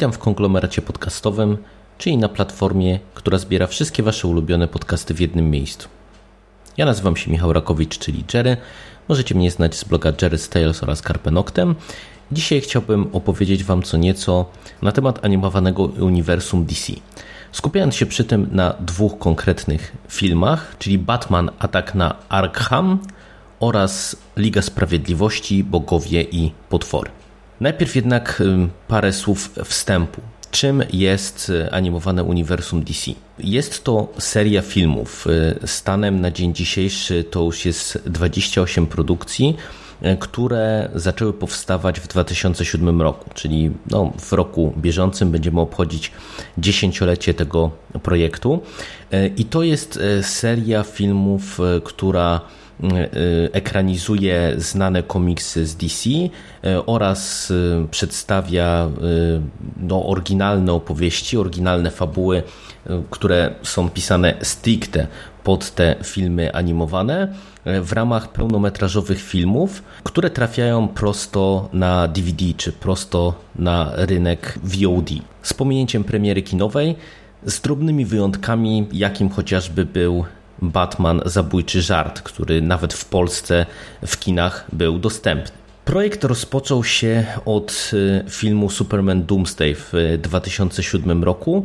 Witam w konglomeracie podcastowym, czyli na platformie, która zbiera wszystkie Wasze ulubione podcasty w jednym miejscu. Ja nazywam się Michał Rakowicz, czyli Jerry. Możecie mnie znać z bloga Jerry's Tales oraz Carpe Noctem. Dzisiaj chciałbym opowiedzieć Wam co nieco na temat animowanego uniwersum DC. Skupiając się przy tym na dwóch konkretnych filmach, czyli Batman Atak na Arkham oraz Liga Sprawiedliwości, Bogowie i Potwory. Najpierw jednak parę słów wstępu. Czym jest animowane uniwersum DC? Jest to seria filmów. Stanem na dzień dzisiejszy to już jest 28 produkcji, które zaczęły powstawać w 2007 roku, czyli no, w roku bieżącym będziemy obchodzić dziesięciolecie tego projektu. I to jest seria filmów, która ekranizuje znane komiksy z DC oraz przedstawia no, oryginalne opowieści, oryginalne fabuły, które są pisane stricte pod te filmy animowane w ramach pełnometrażowych filmów, które trafiają prosto na DVD czy prosto na rynek VOD. Z pominięciem premiery kinowej, z drobnymi wyjątkami, jakim chociażby był Batman Zabójczy Żart, który nawet w Polsce w kinach był dostępny. Projekt rozpoczął się od filmu Superman Doomsday w 2007 roku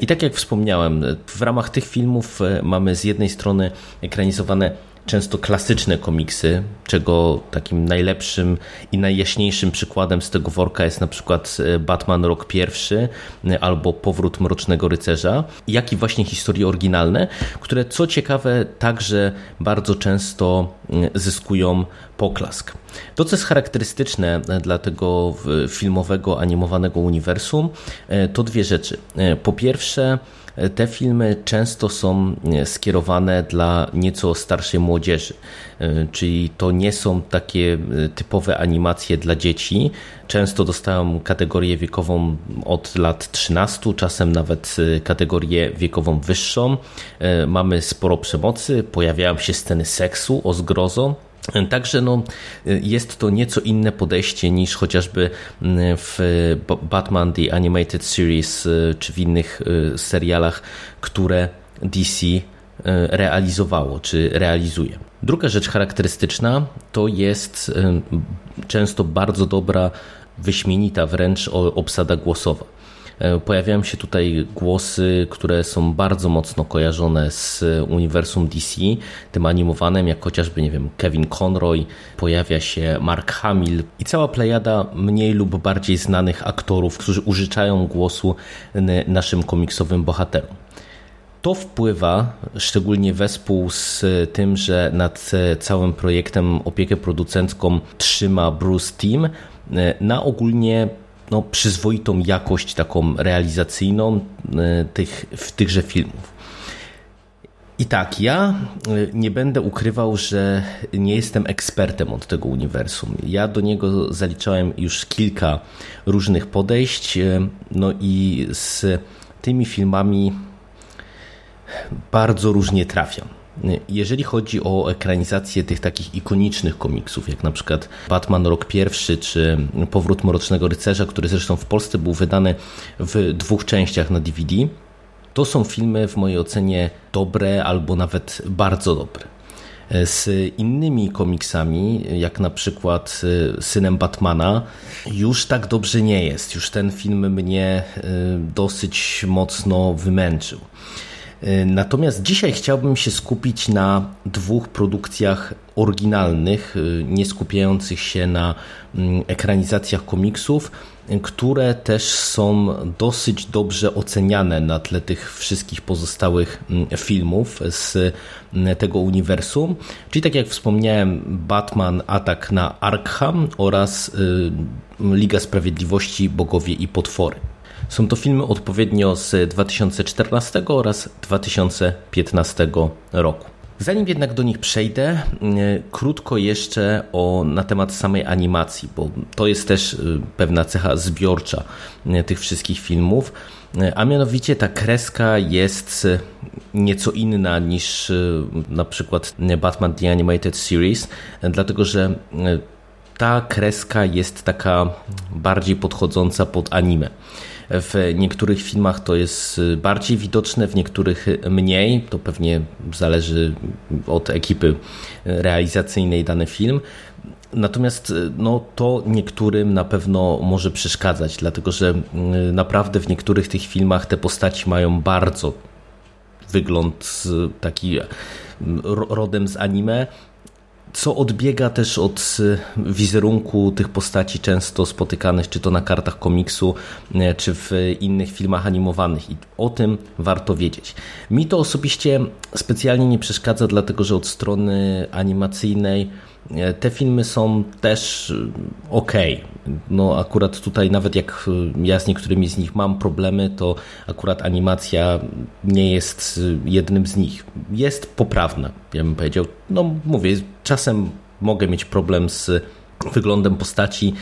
i tak jak wspomniałem, w ramach tych filmów mamy z jednej strony ekranizowane często klasyczne komiksy, czego takim najlepszym i najjaśniejszym przykładem z tego worka jest na przykład Batman Rok Pierwszy albo Powrót Mrocznego Rycerza, jak i właśnie historie oryginalne, które co ciekawe także bardzo często zyskują poklask. To, co jest charakterystyczne dla tego filmowego, animowanego uniwersum, to dwie rzeczy. Po pierwsze, te filmy często są skierowane dla nieco starszej młodzieży, czyli to nie są takie typowe animacje dla dzieci. Często dostają kategorię wiekową od lat 13, czasem nawet kategorię wiekową wyższą. Mamy sporo przemocy, pojawiają się sceny seksu o zgrozo. Także no, jest to nieco inne podejście niż chociażby w Batman The Animated Series czy w innych serialach, które DC realizowało czy realizuje. Druga rzecz charakterystyczna to jest często bardzo dobra, wyśmienita wręcz obsada głosowa. Pojawiają się tutaj głosy, które są bardzo mocno kojarzone z uniwersum DC, tym animowanym, jak chociażby, nie wiem, Kevin Conroy, pojawia się Mark Hamill i cała plejada mniej lub bardziej znanych aktorów, którzy użyczają głosu naszym komiksowym bohaterom. To wpływa, szczególnie wespół z tym, że nad całym projektem opiekę producencką trzyma Bruce Team, na ogólnie no, przyzwoitą jakość taką realizacyjną tych, w tychże filmów. I tak, ja nie będę ukrywał, że nie jestem ekspertem od tego uniwersum. Ja do niego zaliczałem już kilka różnych podejść, no i z tymi filmami bardzo różnie trafiam. Jeżeli chodzi o ekranizację tych takich ikonicznych komiksów, jak na przykład Batman Rok Pierwszy czy Powrót Mrocznego Rycerza, który zresztą w Polsce był wydany w dwóch częściach na DVD, to są filmy w mojej ocenie dobre albo nawet bardzo dobre. Z innymi komiksami, jak na przykład Synem Batmana, już tak dobrze nie jest. Już ten film mnie dosyć mocno wymęczył. Natomiast dzisiaj chciałbym się skupić na dwóch produkcjach oryginalnych, nie skupiających się na mm, ekranizacjach komiksów, które też są dosyć dobrze oceniane na tle tych wszystkich pozostałych mm, filmów z mm, tego uniwersum. Czyli tak jak wspomniałem, Batman Atak na Arkham oraz y, Liga Sprawiedliwości Bogowie i Potwory. Są to filmy odpowiednio z 2014 oraz 2015 roku. Zanim jednak do nich przejdę, e, krótko jeszcze o, na temat samej animacji, bo to jest też e, pewna cecha zbiorcza e, tych wszystkich filmów, a mianowicie ta kreska jest nieco inna niż na przykład Batman The Animated Series, dlatego że ta kreska jest taka bardziej podchodząca pod anime. W niektórych filmach to jest bardziej widoczne, w niektórych mniej. To pewnie zależy od ekipy realizacyjnej dany film. Natomiast no, to niektórym na pewno może przeszkadzać, dlatego że mm, naprawdę w niektórych tych filmach te postaci mają bardzo wygląd taki mm, rodem z anime, co odbiega też od y, wizerunku tych postaci często spotykanych, czy to na kartach komiksu, y, czy w innych filmach animowanych. I o tym warto wiedzieć. Mi to osobiście specjalnie nie przeszkadza, dlatego że od strony animacyjnej te filmy są też e, ok. No akurat tutaj nawet jak e, ja z niektórymi z nich mam problemy, to akurat animacja nie jest jednym z nich. Jest poprawna, ja bym powiedział. No mówię, czasem mogę mieć problem z wyglądem postaci,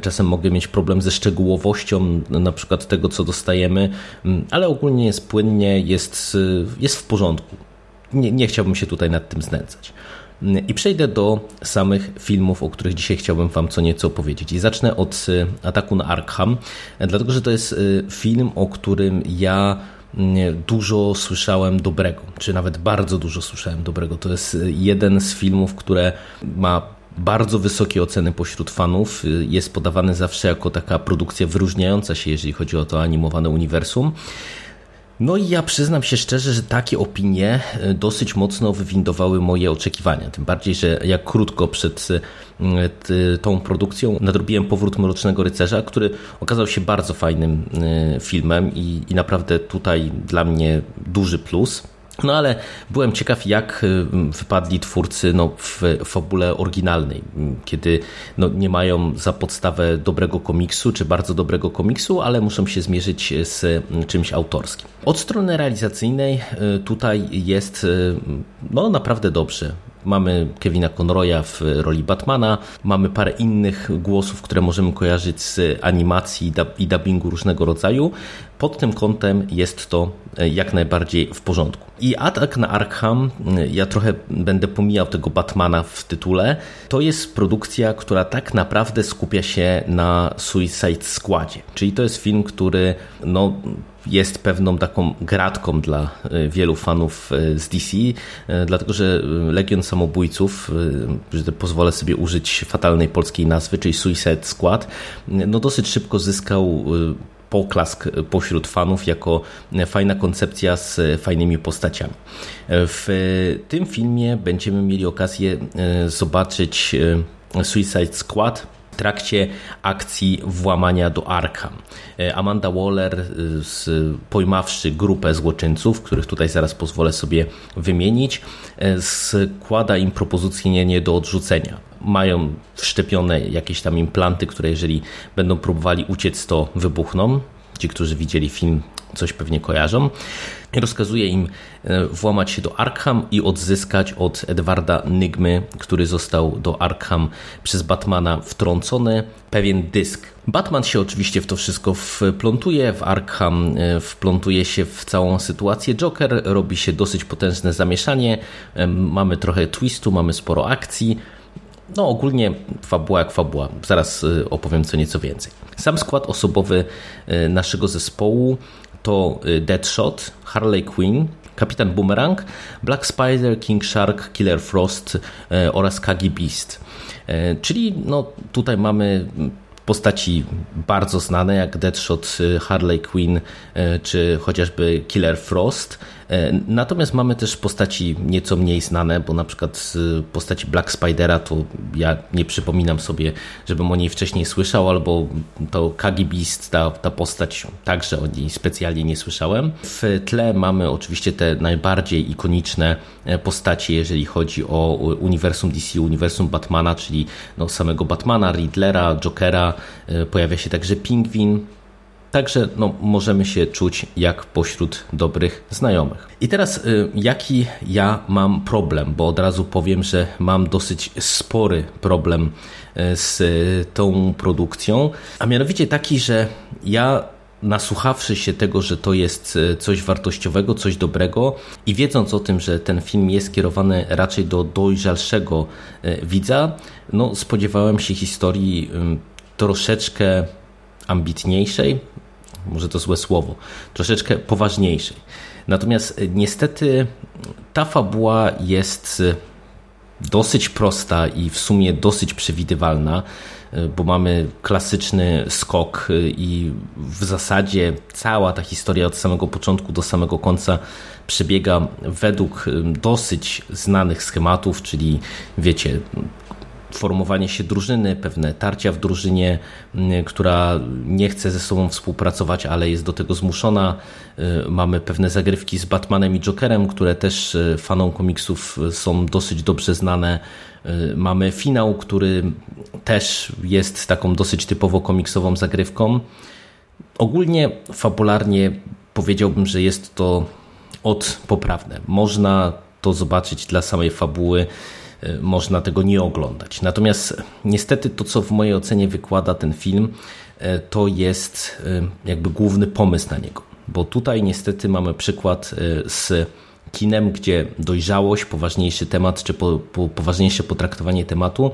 czasem mogę mieć problem ze szczegółowością na przykład tego, co dostajemy, ale ogólnie jest płynnie, jest, jest w porządku. Nie, nie chciałbym się tutaj nad tym znęcać. I przejdę do samych filmów, o których dzisiaj chciałbym Wam co nieco powiedzieć. I zacznę od y, Ataku na Arkham, dlatego że to jest y, film, o którym ja mm, dużo słyszałem dobrego, czy nawet bardzo dużo słyszałem dobrego. To jest y, jeden z filmów, które ma bardzo wysokie oceny pośród fanów. Jest podawany zawsze jako taka produkcja wyróżniająca się, jeżeli chodzi o to animowane uniwersum. No i ja przyznam się szczerze, że takie opinie e, dosyć mocno wywindowały moje oczekiwania. Tym bardziej, że jak krótko przed e, tą produkcją nadrobiłem Powrót Mrocznego Rycerza, który okazał się bardzo fajnym e, filmem i, i naprawdę tutaj dla mnie duży plus. No ale byłem ciekaw, jak y, wypadli twórcy no, w fabule oryginalnej, kiedy no, nie mają za podstawę dobrego komiksu, czy bardzo dobrego komiksu, ale muszą się zmierzyć z czymś autorskim. Od strony realizacyjnej y, tutaj jest y, no, naprawdę dobrze. Mamy Kevina Conroya w roli Batmana, mamy parę innych głosów, które możemy kojarzyć z animacji i dubbingu różnego rodzaju. Pod tym kątem jest to e, jak najbardziej w porządku. I atak na Arkham, e, ja trochę będę pomijał tego Batmana w tytule, to jest produkcja, która tak naprawdę skupia się na Suicide Squadzie. Czyli to jest film, który no, jest pewną taką gratką dla e, wielu fanów z DC, dlatego że Legion Samobójców, że pozwolę sobie użyć fatalnej polskiej nazwy, czyli Suicide Squad, no dosyć szybko zyskał poklask pośród fanów jako fajna koncepcja z fajnymi postaciami. W tym filmie będziemy mieli okazję e, zobaczyć e, Suicide Squad, trakcie akcji włamania do Arkham. E, Amanda Waller, pojmawszy grupę złoczyńców, których tutaj zaraz pozwolę sobie wymienić, składa im propozycję nie do odrzucenia mają wszczepione jakieś tam implanty, które jeżeli będą próbowali uciec, to wybuchną. Ci, którzy widzieli film, coś pewnie kojarzą. Rozkazuje im e, włamać się do Arkham i odzyskać od Edwarda Nygmy, który został do Arkham przez Batmana wtrącony, pewien dysk. Batman się oczywiście w to wszystko wplątuje, w Arkham e, wplątuje się w całą sytuację. Joker robi się dosyć potężne zamieszanie, e, mamy trochę twistu, mamy sporo akcji. No ogólnie fabuła jak fabuła. Zaraz y, opowiem co nieco więcej. Sam skład osobowy naszego zespołu to y, Deadshot, Harley Quinn, Kapitan Boomerang, Black Spider, King Shark, Killer Frost oraz Kagi Beast. Czyli no, tutaj mamy postaci bardzo znane jak Deadshot, Harley Quinn czy chociażby Killer Frost. Natomiast mamy też postaci nieco mniej znane, bo na przykład z postaci Black Spidera to ja nie przypominam sobie, żebym o niej wcześniej słyszał, albo to Kagi Beast, ta, ta postać, także o niej specjalnie nie słyszałem. W tle mamy oczywiście te najbardziej ikoniczne postacie, jeżeli chodzi o uniwersum DC, uniwersum Batmana, czyli no, samego Batmana, Riddlera, Jokera, pojawia się także Pingwin, Także no, możemy się czuć jak pośród dobrych znajomych. I teraz y, jaki ja mam problem, bo od razu powiem, że mam dosyć spory problem y, z tą produkcją, a mianowicie taki, że ja nasłuchawszy się tego, że to jest y, coś wartościowego, coś dobrego i wiedząc o tym, że ten film jest kierowany raczej do dojrzalszego widza, no spodziewałem się historii troszeczkę ambitniejszej, może to złe słowo, troszeczkę poważniejszej. Natomiast e, niestety ta fabuła jest e, dosyć prosta i w sumie dosyć przewidywalna, e, bo mamy klasyczny skok i w zasadzie cała ta historia od samego początku do samego końca przebiega według dosyć znanych schematów, czyli wiecie, formowanie się drużyny, pewne tarcia w drużynie, która nie chce ze sobą współpracować, ale jest do tego zmuszona. Y, mamy pewne zagrywki z Batmanem i Jokerem, które też y, fanom komiksów y, są dosyć dobrze znane. Mamy finał, który też jest taką dosyć typowo komiksową zagrywką. Ogólnie fabularnie powiedziałbym, że jest to od poprawne. Można to zobaczyć dla samej fabuły można tego nie oglądać. Natomiast niestety to, co w mojej ocenie wykłada ten film, y, to jest y, jakby główny pomysł na niego. Bo tutaj niestety mamy przykład z kinem, gdzie dojrzałość, poważniejszy temat, czy po, po, poważniejsze potraktowanie tematu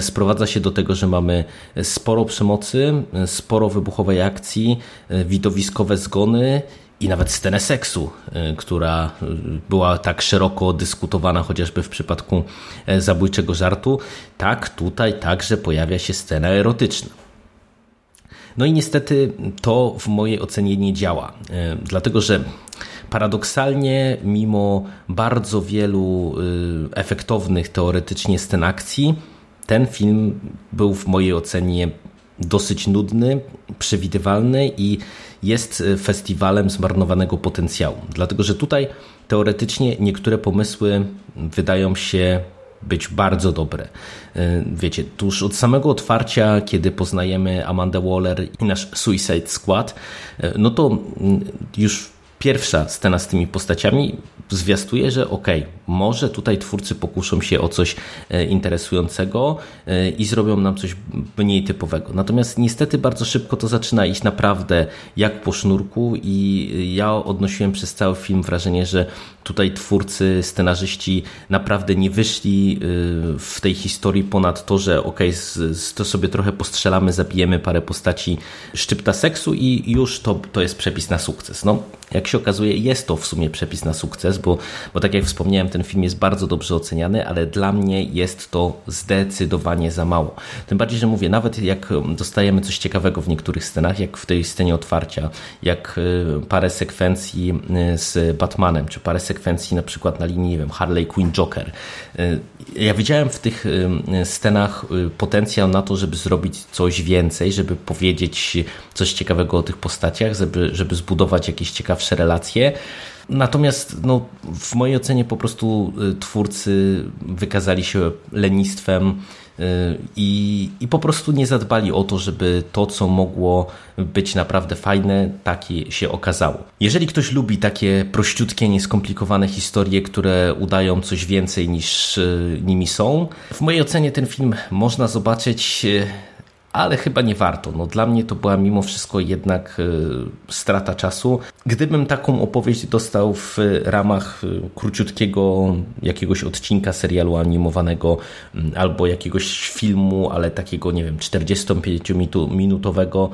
sprowadza się do tego, że mamy sporo przemocy, sporo wybuchowej akcji, widowiskowe zgony i nawet scenę seksu, y, która y, była tak szeroko dyskutowana chociażby w przypadku e, zabójczego żartu, tak tutaj także pojawia się scena erotyczna. No i niestety to w mojej ocenie nie działa, e, dlatego że paradoksalnie, mimo bardzo wielu y, efektownych teoretycznie scen akcji, ten film był w mojej ocenie dosyć nudny, przewidywalny i jest e, festiwalem zmarnowanego potencjału. Dlatego, że tutaj teoretycznie niektóre pomysły wydają się być bardzo dobre. E, wiecie, tuż od samego otwarcia, kiedy poznajemy Amanda Waller i nasz Suicide Squad, e, no to mm, już pierwsza scena z tymi postaciami zwiastuje, że okej, okay, może tutaj twórcy pokuszą się o coś e, interesującego e, i zrobią nam coś mniej typowego. Natomiast niestety bardzo szybko to zaczyna iść naprawdę jak po sznurku i ja odnosiłem przez cały film wrażenie, że tutaj twórcy, scenarzyści naprawdę nie wyszli e, w tej historii ponad to, że okay, to sobie trochę postrzelamy, zabijemy parę postaci szczypta seksu i już to, to jest przepis na sukces. No, jak się okazuje, jest to w sumie przepis na sukces, bo, bo tak jak wspomniałem, ten film jest bardzo dobrze oceniany, ale dla mnie jest to zdecydowanie za mało. Tym bardziej, że mówię, nawet jak dostajemy coś ciekawego w niektórych scenach, jak w tej scenie otwarcia, jak y, parę sekwencji y, z Batmanem, czy parę sekwencji na przykład na linii, nie wiem, Harley Quinn Joker. Y, ja widziałem w tych scenach potencjał na to, żeby zrobić coś więcej, żeby powiedzieć coś ciekawego o tych postaciach, żeby, żeby zbudować jakieś ciekawsze relacje. Natomiast no, w mojej ocenie po prostu y, twórcy wykazali się lenistwem y, i, i po prostu nie zadbali o to, żeby to, co mogło być naprawdę fajne, takie się okazało. Jeżeli ktoś lubi takie prościutkie, nieskomplikowane historie, które udają coś więcej niż y, nimi są, w mojej ocenie ten film można zobaczyć ale chyba nie warto. No, dla mnie to była mimo wszystko jednak y, strata czasu. Gdybym taką opowieść dostał w ramach y, króciutkiego jakiegoś odcinka serialu animowanego mm, albo jakiegoś filmu, ale takiego, nie wiem, 45-minutowego,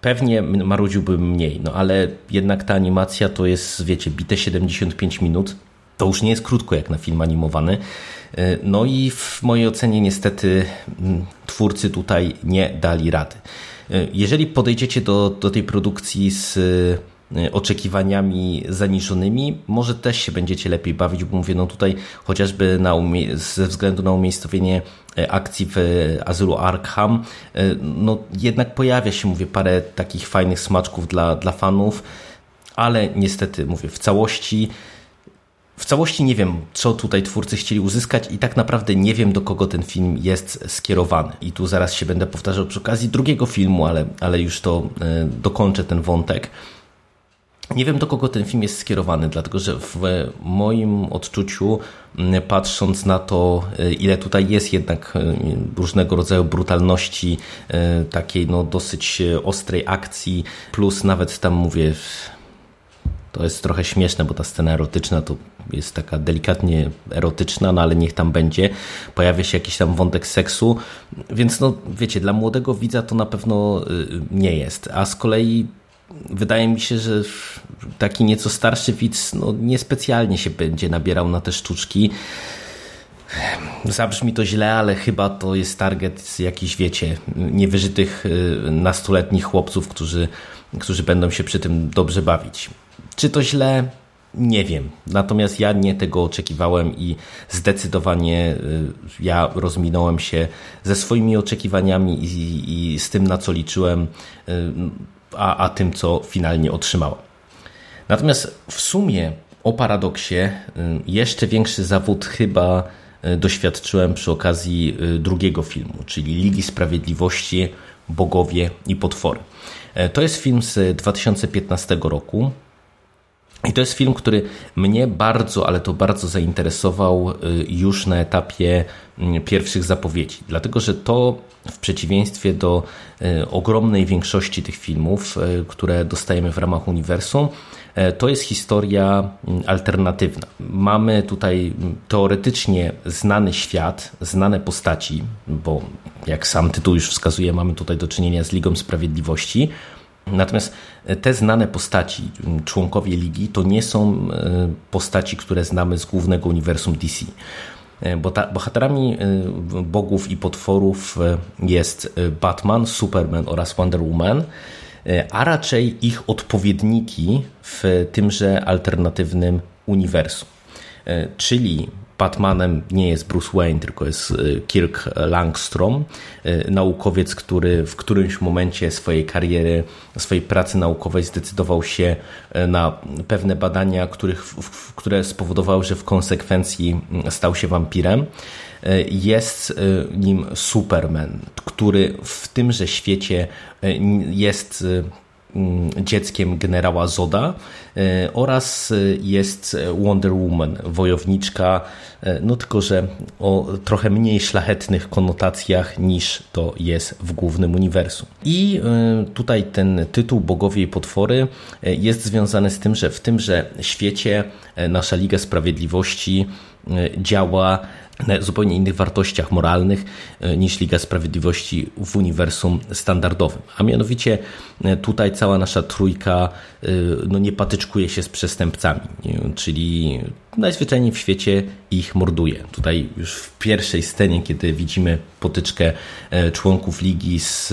pewnie marudziłbym mniej, no ale jednak ta animacja to jest, wiecie, bite 75 minut To już nie jest krótko jak na film animowany. No i w mojej ocenie niestety mm, twórcy tutaj nie dali rady. Jeżeli podejdziecie do, do tej produkcji z Y, oczekiwaniami zaniżonymi, może też się będziecie lepiej bawić, bo mówię, no tutaj chociażby na ze względu na umiejscowienie akcji w Azylu Arkham, no jednak pojawia się, mówię, parę takich fajnych smaczków dla, dla fanów, ale niestety, mówię, w całości w całości nie wiem, co tutaj twórcy chcieli uzyskać i tak naprawdę nie wiem, do kogo ten film jest skierowany. I tu zaraz się będę powtarzał przy okazji drugiego filmu, ale, ale już to dokończę ten wątek. Nie wiem, do kogo ten film jest skierowany, dlatego że w moim odczuciu, patrząc na to, e, ile tutaj jest jednak e, różnego rodzaju brutalności, e, takiej no dosyć ostrej akcji, plus nawet tam mówię, to jest trochę śmieszne, bo ta scena erotyczna to jest taka delikatnie erotyczna, no ale niech tam będzie. Pojawia się jakiś tam wątek seksu, więc no wiecie, dla młodego widza to na pewno nie jest. A z kolei wydaje mi się, że taki nieco starszy widz no, niespecjalnie się będzie nabierał na te sztuczki. Zabrzmi to źle, ale chyba to jest target jakiś, wiecie, niewyżytych y, nastoletnich chłopców, którzy, którzy będą się przy tym dobrze bawić. Czy to źle? Nie wiem. Natomiast ja nie tego oczekiwałem i zdecydowanie y, ja rozminąłem się ze swoimi oczekiwaniami i, i z tym, na co liczyłem. Y, a, a tym, co finalnie otrzymała. Natomiast w sumie o paradoksie jeszcze większy zawód chyba doświadczyłem przy okazji y, drugiego filmu, czyli Ligi Sprawiedliwości, Bogowie i Potwory. E, to jest film z 2015 roku. I to jest film, który mnie bardzo, ale to bardzo zainteresował już na etapie pierwszych zapowiedzi, dlatego że to w przeciwieństwie do e, ogromnej większości tych filmów, e, które dostajemy w ramach uniwersum, e, to jest historia alternatywna. Mamy tutaj teoretycznie znany świat, znane postaci, bo jak sam tytuł już wskazuje, mamy tutaj do czynienia z Ligą Sprawiedliwości. Natomiast te znane postaci, członkowie ligi, to nie są postaci, które znamy z głównego uniwersum DC. E, bohaterami e, bogów i potworów e, jest Batman, Superman oraz Wonder Woman, a raczej ich odpowiedniki w tymże alternatywnym uniwersum. Czyli Batmanem nie jest Bruce Wayne, tylko jest y, Kirk Langstrom, y, naukowiec, który w którymś momencie swojej kariery, swojej pracy naukowej zdecydował się y, na pewne badania, których, które spowodowały, że w konsekwencji mm, stał się wampirem. Jest nim Superman, który w tymże świecie jest dzieckiem generała Zoda e, oraz jest Wonder Woman, wojowniczka, e, no tylko, że o trochę mniej szlachetnych konotacjach niż to jest w głównym uniwersum. I e, tutaj ten tytuł Bogowie i Potwory jest związany z tym, że w tymże świecie nasza Liga Sprawiedliwości działa na zupełnie innych wartościach moralnych e, niż Liga Sprawiedliwości w uniwersum standardowym. A mianowicie e, tutaj cała nasza trójka e, no, nie patyczkuje się z przestępcami, czyli najzwyczajniej w świecie ich morduje. Tutaj już w pierwszej scenie, kiedy widzimy potyczkę członków ligi z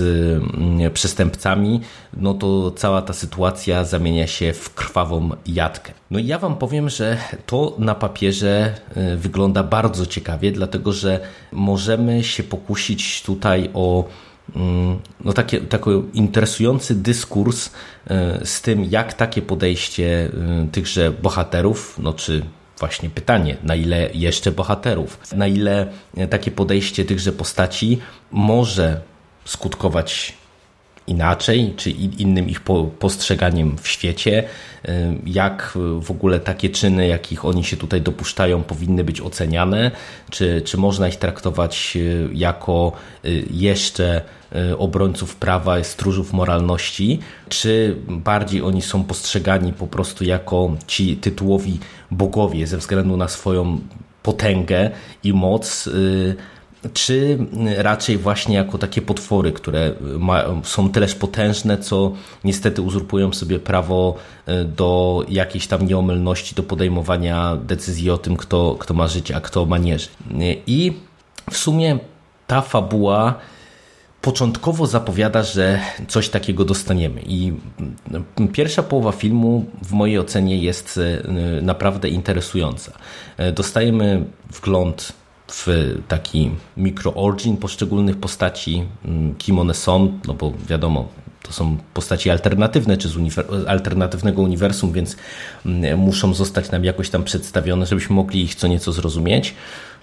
przestępcami, no to cała ta sytuacja zamienia się w krwawą jatkę. No i ja wam powiem, że to na papierze wygląda bardzo ciekawie dlatego że możemy się pokusić tutaj o mm, no takie, taki interesujący dyskurs e, z tym, jak takie podejście e, tychże bohaterów, no czy właśnie pytanie, na ile jeszcze bohaterów, na ile takie podejście tychże postaci może skutkować inaczej, czy innym ich postrzeganiem w świecie, y, jak w ogóle takie czyny, jakich oni się tutaj dopuszczają, powinny być oceniane, czy, czy można ich traktować y, jako y, jeszcze obrońców prawa, stróżów moralności, czy bardziej oni są postrzegani po prostu jako ci tytułowi bogowie ze względu na swoją potęgę i moc czy raczej właśnie jako takie potwory, które ma, są tyleż potężne, co niestety uzurpują sobie prawo e, do jakiejś tam nieomylności, do podejmowania decyzji o tym, kto, kto ma żyć, a kto ma nie żyć. I w sumie ta fabuła początkowo zapowiada, że coś takiego dostaniemy. I pierwsha połowa filmu w mojej ocenie jest e, naprawdę interesująca. E, dostajemy wgląd w taki mikro-origin poszczególnych postaci, mm, kim one są, no bo wiadomo, to są postaci alternatywne, czy z uniwer alternatywnego uniwersum, więc mm, muszą zostać nam jakoś tam przedstawione, żebyśmy mogli ich co nieco zrozumieć.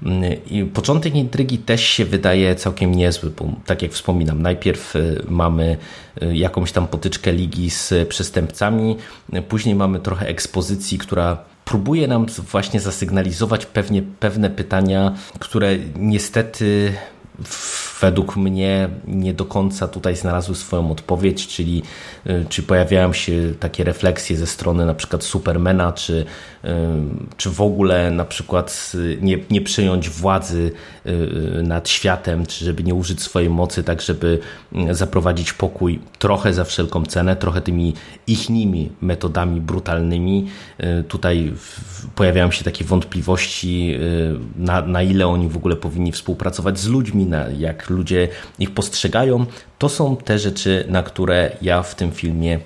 Mm, I początek intrygi też się wydaje całkiem niezły, bo tak jak wspominam, najpierw y, mamy y, jakąś tam potyczkę ligi z przestępcami, później mamy trochę ekspozycji, która próbuje nam właśnie zasygnalizować pewnie pewne pytania, które niestety według mnie nie do końca tutaj znalazły swoją odpowiedź, czyli y, czy pojawiają się takie refleksje ze strony na przykład Supermana, czy, y, czy w ogóle na przykład y, nie, nie przyjąć władzy nad światem, czy żeby nie użyć swojej mocy tak, żeby zaprowadzić pokój trochę za wszelką cenę, trochę tymi ichnymi metodami brutalnymi. Tutaj pojawiają się takie wątpliwości, na, na ile oni w ogóle powinni współpracować z ludźmi, na, jak ludzie ich postrzegają. To są te rzeczy, na które ja w tym filmie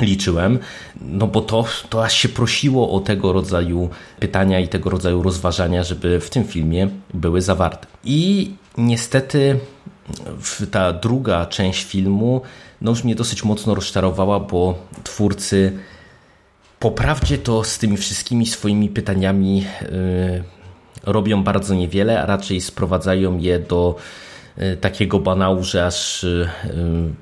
liczyłem, no bo to, to aż się prosiło o tego rodzaju pytania i tego rodzaju rozważania, żeby w tym filmie były zawarte. I niestety ta druga część filmu no już mnie dosyć mocno rozczarowała, bo twórcy po prawdzie to z tymi wszystkimi swoimi pytaniami yy, robią bardzo niewiele, a raczej sprowadzają je do y, takiego banału, że aż y,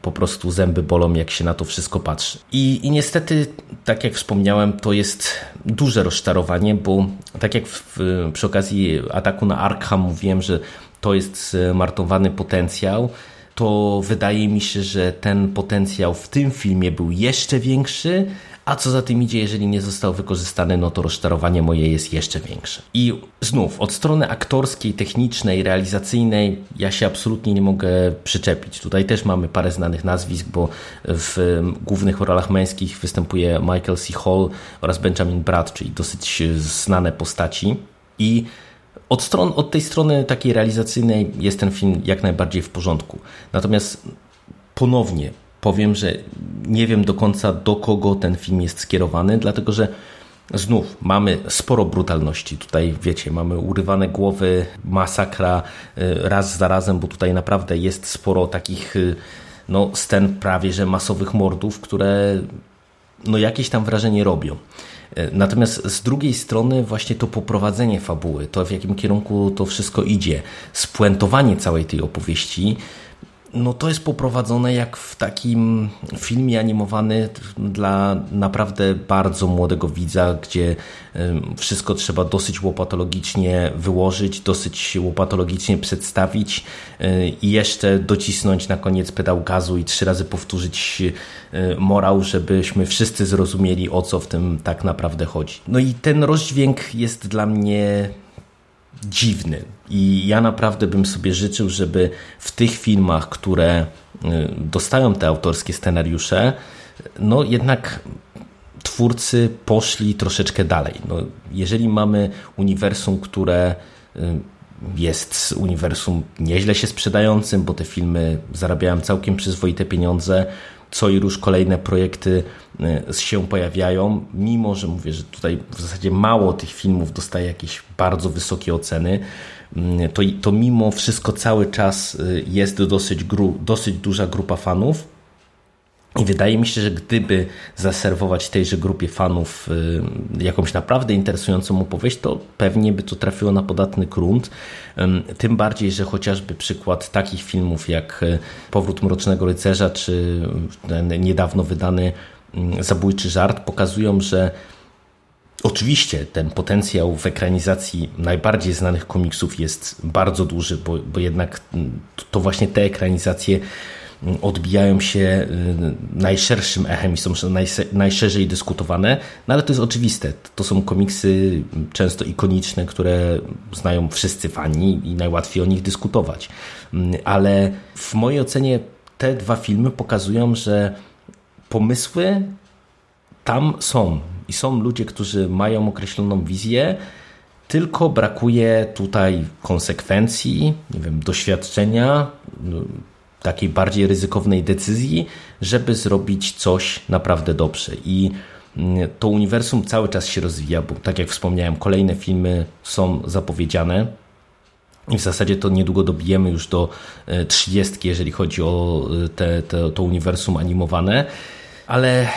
po prostu zęby bolą, jak się na to wszystko patrzy. I, I niestety, tak jak wspomniałem, to jest duże rozczarowanie, bo tak jak w, przy okazji ataku na Arkham mówiłem, że to jest marnowany potencjał, to wydaje mi się, że ten potencjał w tym filmie był jeszcze większy, a co za tym idzie, jeżeli nie został wykorzystany, no to rozczarowanie moje jest jeszcze większe. I znów, od strony aktorskiej, technicznej, realizacyjnej, ja się absolutnie nie mogę przyczepić. Tutaj też mamy parę znanych nazwisk, bo w głównych rolach męskich występuje Michael C. Hall oraz Benjamin Bratt, czyli dosyć znane postaci. I od, stron, od tej strony takiej realizacyjnej jest ten film jak najbardziej w porządku. Natomiast ponownie powiem, że nie wiem do końca do kogo ten film jest skierowany, dlatego że znów mamy sporo brutalności. Tutaj wiecie, mamy urywane głowy, masakra y, raz za razem, bo tutaj naprawdę jest sporo takich y, no, scen prawie że masowych mordów, które no, jakieś tam wrażenie robią. Y, natomiast z drugiej strony właśnie to poprowadzenie fabuły, to w jakim kierunku to wszystko idzie, spuentowanie całej tej opowieści no to jest poprowadzone jak w takim filmie animowany dla naprawdę bardzo młodego widza, gdzie wszystko trzeba dosyć łopatologicznie wyłożyć, dosyć łopatologicznie przedstawić y, i jeszcze docisnąć na koniec pedał gazu i trzy razy powtórzyć y, morał, żebyśmy wszyscy zrozumieli o co w tym tak naprawdę chodzi. No i ten rozdźwięk jest dla mnie dziwny. I ja naprawdę bym sobie życzył, żeby w tych filmach, które y, dostają te autorskie scenariusze, no jednak twórcy poszli troszeczkę dalej. No, jeżeli mamy uniwersum, które y, jest uniwersum nieźle się sprzedającym, bo te filmy zarabiają całkiem przyzwoite pieniądze, co i róż kolejne projekty się pojawiają, mimo że mówię, że tutaj w zasadzie mało tych filmów dostaje jakieś bardzo wysokie oceny, mm, to, to mimo wszystko cały czas e, jest dosyć, gru, dosyć duża grupa fanów i wydaje mi się, że gdyby zaserwować tejże grupie fanów y, jakąś naprawdę interesującą opowieść, to pewnie by to trafiło na podatny grunt. Tym bardziej, że chociażby przykład takich filmów jak y, Powrót Mrocznego Rycerza czy ten niedawno wydany Zabójczy Żart pokazują, że Oczywiście ten potencjał w ekranizacji najbardziej znanych komiksów jest bardzo duży, bo, bo jednak mm, to właśnie te ekranizacje odbijają się najszerszym echem i są najszerzej dyskutowane, no ale to jest oczywiste. To są komiksy często ikoniczne, które znają wszyscy fani i najłatwiej o nich dyskutować. Ale w mojej ocenie te dwa filmy pokazują, że pomysły tam są i są ludzie, którzy mają określoną wizję, tylko brakuje tutaj konsekwencji, nie wiem, doświadczenia, no, takiej bardziej ryzykownej decyzji, żeby zrobić coś naprawdę dobrze. I mm, to uniwersum cały czas się rozwija, bo tak jak wspomniałem, kolejne filmy są zapowiedziane. I w zasadzie to niedługo dobijemy już do 30, e, jeżeli chodzi o e, te, te, to uniwersum animowane. Ale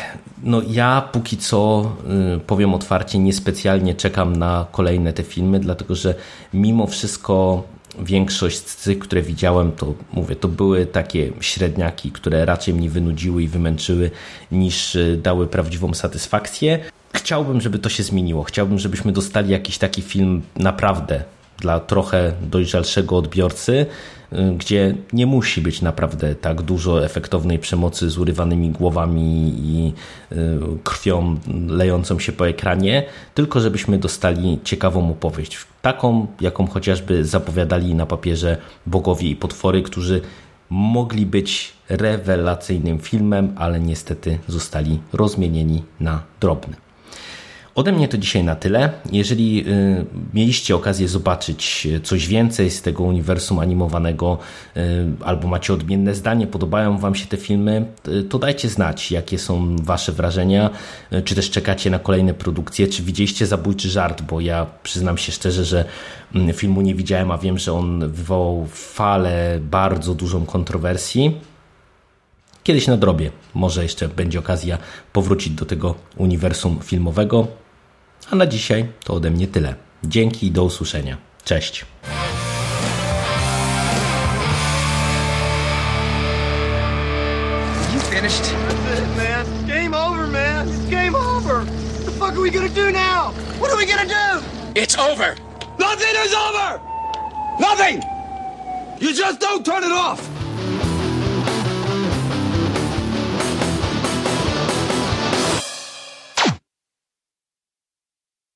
no ja póki co, y, powiem otwarcie, niespecjalnie czekam na kolejne te filmy, dlatego że mimo wszystko większość z tych, które widziałem, to mówię, to były takie średniaki, które raczej mnie wynudziły i wymęczyły, niż y, dały prawdziwą satysfakcję. Chciałbym, żeby to się zmieniło. Chciałbym, żebyśmy dostali jakiś taki film naprawdę dla trochę dojrzalszego odbiorcy, y, gdzie nie musi być naprawdę tak dużo efektownej przemocy z urywanymi głowami i y, krwią lejącą się po ekranie, tylko żebyśmy dostali ciekawą opowieść. Taką, jaką chociażby zapowiadali na papierze bogowie i potwory, którzy mogli być rewelacyjnym filmem, ale niestety zostali rozmienieni na drobne. Ode mnie to dzisiaj na tyle. Jeżeli y, mieliście okazję zobaczyć coś więcej z tego uniwersum animowanego, y, albo macie odmienne zdanie, podobają Wam się te filmy, y, to dajcie znać, jakie są Wasze wrażenia, czy też czekacie na kolejne produkcje, czy widzieliście zabójczy żart, bo ja przyznam się szczerze, że mm, filmu nie widziałem, a wiem, że on wywołał falę bardzo dużą kontrowersji. Kiedyś na drobie, może jeszcze będzie okazja powrócić do tego uniwersum filmowego. A na dzisiaj to ode mnie tyle. Dzięki i do usłyszenia. Cześć. finished? That's it, man. Game over, man. It's game over. What the fuck are we gonna do now? What are we gonna do? It's over. Nothing is over. Nothing. You just don't turn it off.